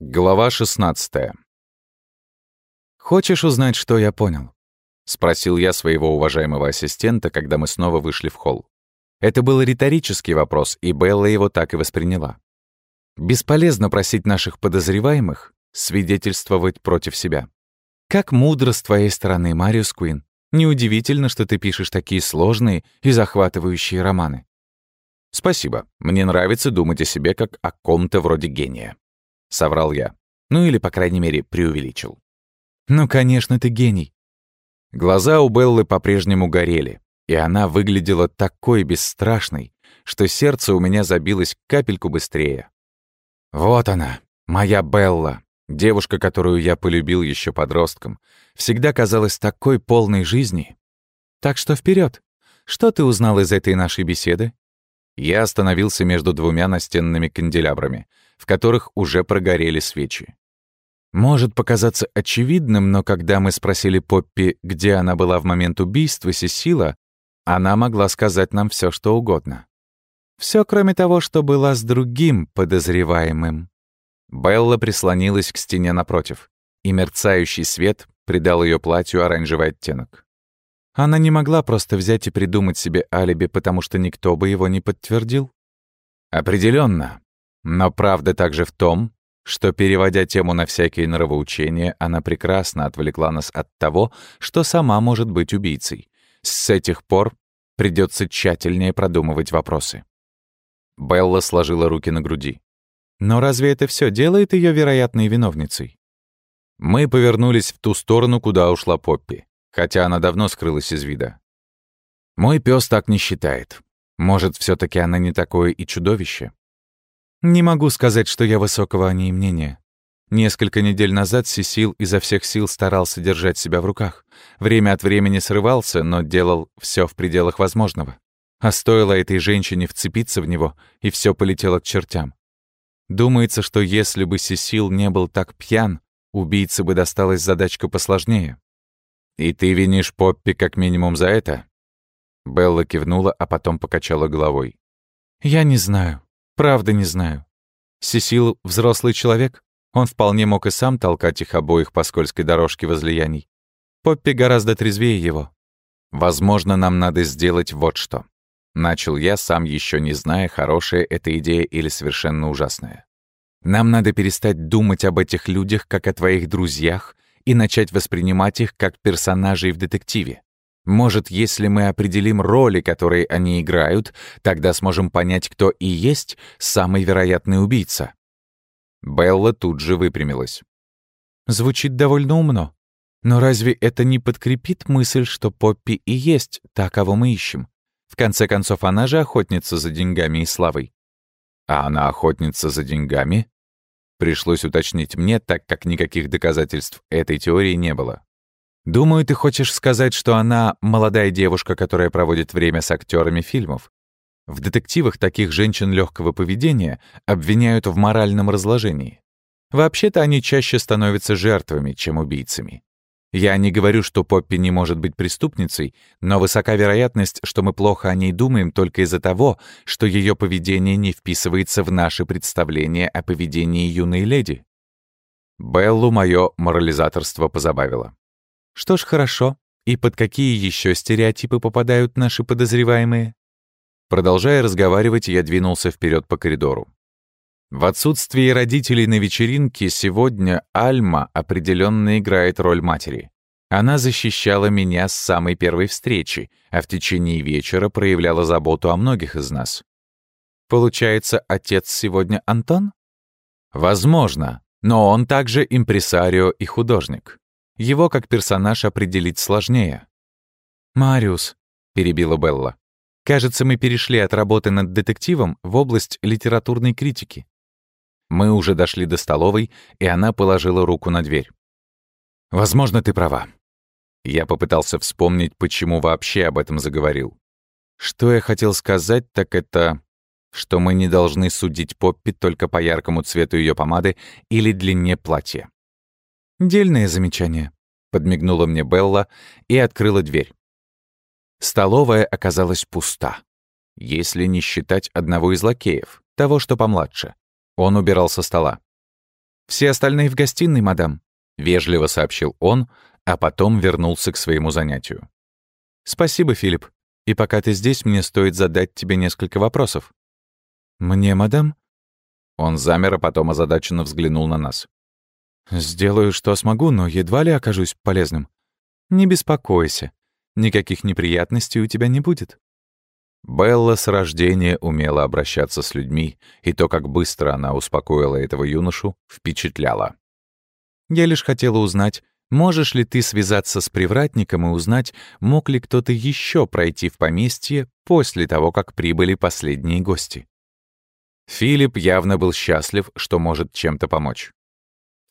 Глава 16 «Хочешь узнать, что я понял?» — спросил я своего уважаемого ассистента, когда мы снова вышли в холл. Это был риторический вопрос, и Белла его так и восприняла. Бесполезно просить наших подозреваемых свидетельствовать против себя. Как мудро с твоей стороны, Мариус Куин. Неудивительно, что ты пишешь такие сложные и захватывающие романы. Спасибо. Мне нравится думать о себе как о ком-то вроде гения. — соврал я. Ну или, по крайней мере, преувеличил. «Ну, конечно, ты гений». Глаза у Беллы по-прежнему горели, и она выглядела такой бесстрашной, что сердце у меня забилось капельку быстрее. Вот она, моя Белла, девушка, которую я полюбил еще подростком, всегда казалась такой полной жизни. Так что вперед. Что ты узнал из этой нашей беседы? Я остановился между двумя настенными канделябрами, в которых уже прогорели свечи. Может показаться очевидным, но когда мы спросили Поппи, где она была в момент убийства Сесила, она могла сказать нам все, что угодно. Все, кроме того, что была с другим подозреваемым. Белла прислонилась к стене напротив, и мерцающий свет придал ее платью оранжевый оттенок. Она не могла просто взять и придумать себе алиби, потому что никто бы его не подтвердил. Определенно, но правда также в том, что, переводя тему на всякие нравоучения, она прекрасно отвлекла нас от того, что сама может быть убийцей. С этих пор придется тщательнее продумывать вопросы. Белла сложила руки на груди. Но разве это все делает ее вероятной виновницей? Мы повернулись в ту сторону, куда ушла Поппи, хотя она давно скрылась из вида. Мой пес так не считает. Может, все таки она не такое и чудовище? Не могу сказать, что я высокого о ней мнения. Несколько недель назад Сесил изо всех сил старался держать себя в руках. Время от времени срывался, но делал все в пределах возможного. А стоило этой женщине вцепиться в него, и все полетело к чертям. Думается, что если бы Сесил не был так пьян, убийце бы досталась задачка посложнее. «И ты винишь Поппи как минимум за это?» Белла кивнула, а потом покачала головой. «Я не знаю. Правда не знаю. Сесил — взрослый человек. Он вполне мог и сам толкать их обоих по скользкой дорожке возлияний. Поппи гораздо трезвее его. «Возможно, нам надо сделать вот что». Начал я, сам еще не зная, хорошая эта идея или совершенно ужасная. Нам надо перестать думать об этих людях как о твоих друзьях и начать воспринимать их как персонажей в детективе. Может, если мы определим роли, которые они играют, тогда сможем понять, кто и есть самый вероятный убийца. Белла тут же выпрямилась. Звучит довольно умно. Но разве это не подкрепит мысль, что Поппи и есть та, кого мы ищем? В конце концов, она же охотница за деньгами и славой. А она охотница за деньгами? Пришлось уточнить мне, так как никаких доказательств этой теории не было. Думаю, ты хочешь сказать, что она молодая девушка, которая проводит время с актерами фильмов. В детективах таких женщин легкого поведения обвиняют в моральном разложении. Вообще-то они чаще становятся жертвами, чем убийцами. Я не говорю, что Поппи не может быть преступницей, но высока вероятность, что мы плохо о ней думаем только из-за того, что ее поведение не вписывается в наши представления о поведении юной леди. Беллу мое морализаторство позабавило. Что ж, хорошо. И под какие еще стереотипы попадают наши подозреваемые? Продолжая разговаривать, я двинулся вперед по коридору. В отсутствие родителей на вечеринке сегодня Альма определенно играет роль матери. Она защищала меня с самой первой встречи, а в течение вечера проявляла заботу о многих из нас. Получается, отец сегодня Антон? Возможно, но он также импресарио и художник. Его как персонаж определить сложнее. «Мариус», — перебила Белла, — «кажется, мы перешли от работы над детективом в область литературной критики». Мы уже дошли до столовой, и она положила руку на дверь. «Возможно, ты права». Я попытался вспомнить, почему вообще об этом заговорил. Что я хотел сказать, так это, что мы не должны судить Поппи только по яркому цвету ее помады или длине платья. «Дельное замечание», — подмигнула мне Белла и открыла дверь. Столовая оказалась пуста, если не считать одного из лакеев, того, что помладше. Он убирал со стола. «Все остальные в гостиной, мадам», — вежливо сообщил он, а потом вернулся к своему занятию. «Спасибо, Филипп. И пока ты здесь, мне стоит задать тебе несколько вопросов». «Мне, мадам?» Он замер, а потом озадаченно взглянул на нас. «Сделаю, что смогу, но едва ли окажусь полезным. Не беспокойся. Никаких неприятностей у тебя не будет». Белла с рождения умела обращаться с людьми, и то, как быстро она успокоила этого юношу, впечатляло. «Я лишь хотела узнать, можешь ли ты связаться с привратником и узнать, мог ли кто-то еще пройти в поместье после того, как прибыли последние гости?» Филипп явно был счастлив, что может чем-то помочь.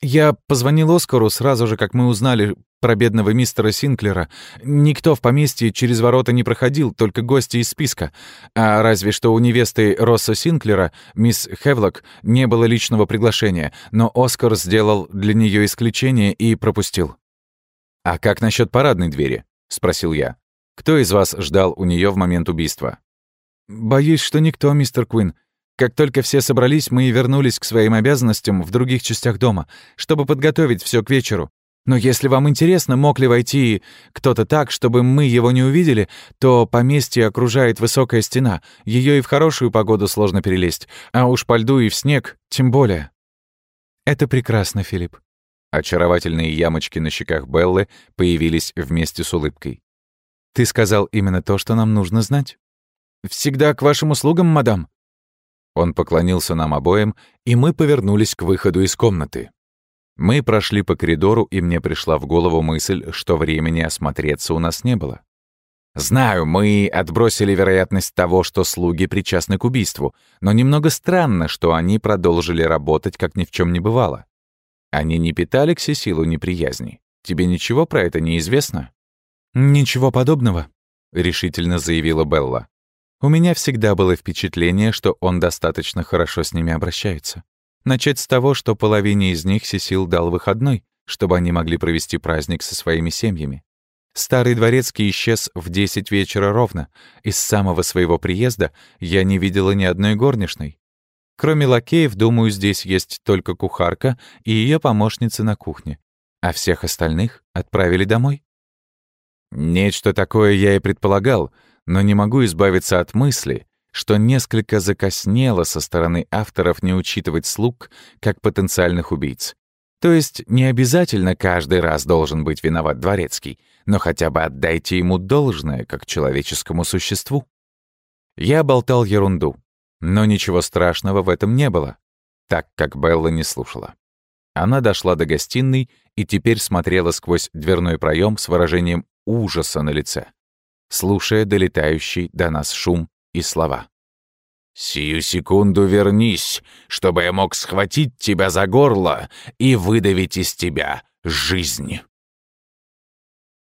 «Я позвонил Оскару сразу же, как мы узнали про бедного мистера Синклера. Никто в поместье через ворота не проходил, только гости из списка. А разве что у невесты Росса Синклера, мисс Хевлок, не было личного приглашения, но Оскар сделал для нее исключение и пропустил. «А как насчет парадной двери?» — спросил я. «Кто из вас ждал у нее в момент убийства?» «Боюсь, что никто, мистер Куин. Как только все собрались, мы и вернулись к своим обязанностям в других частях дома, чтобы подготовить все к вечеру. Но если вам интересно, мог ли войти кто-то так, чтобы мы его не увидели, то поместье окружает высокая стена. Ее и в хорошую погоду сложно перелезть, а уж по льду и в снег тем более. Это прекрасно, Филипп. Очаровательные ямочки на щеках Беллы появились вместе с улыбкой. Ты сказал именно то, что нам нужно знать. Всегда к вашим услугам, мадам. Он поклонился нам обоим, и мы повернулись к выходу из комнаты. Мы прошли по коридору, и мне пришла в голову мысль, что времени осмотреться у нас не было. Знаю, мы отбросили вероятность того, что слуги причастны к убийству, но немного странно, что они продолжили работать, как ни в чем не бывало. Они не питали к Сесилу неприязни. Тебе ничего про это не известно? «Ничего подобного», — решительно заявила Белла. «У меня всегда было впечатление, что он достаточно хорошо с ними обращается. Начать с того, что половине из них Сесил дал выходной, чтобы они могли провести праздник со своими семьями. Старый дворецкий исчез в 10 вечера ровно, и с самого своего приезда я не видела ни одной горничной. Кроме лакеев, думаю, здесь есть только кухарка и ее помощница на кухне, а всех остальных отправили домой. Нечто такое я и предполагал, но не могу избавиться от мысли, что несколько закоснело со стороны авторов не учитывать слуг как потенциальных убийц. То есть не обязательно каждый раз должен быть виноват дворецкий, но хотя бы отдайте ему должное, как человеческому существу. Я болтал ерунду, но ничего страшного в этом не было, так как Белла не слушала. Она дошла до гостиной и теперь смотрела сквозь дверной проем с выражением ужаса на лице, слушая долетающий до нас шум и слова. «Сию секунду вернись, чтобы я мог схватить тебя за горло и выдавить из тебя жизнь».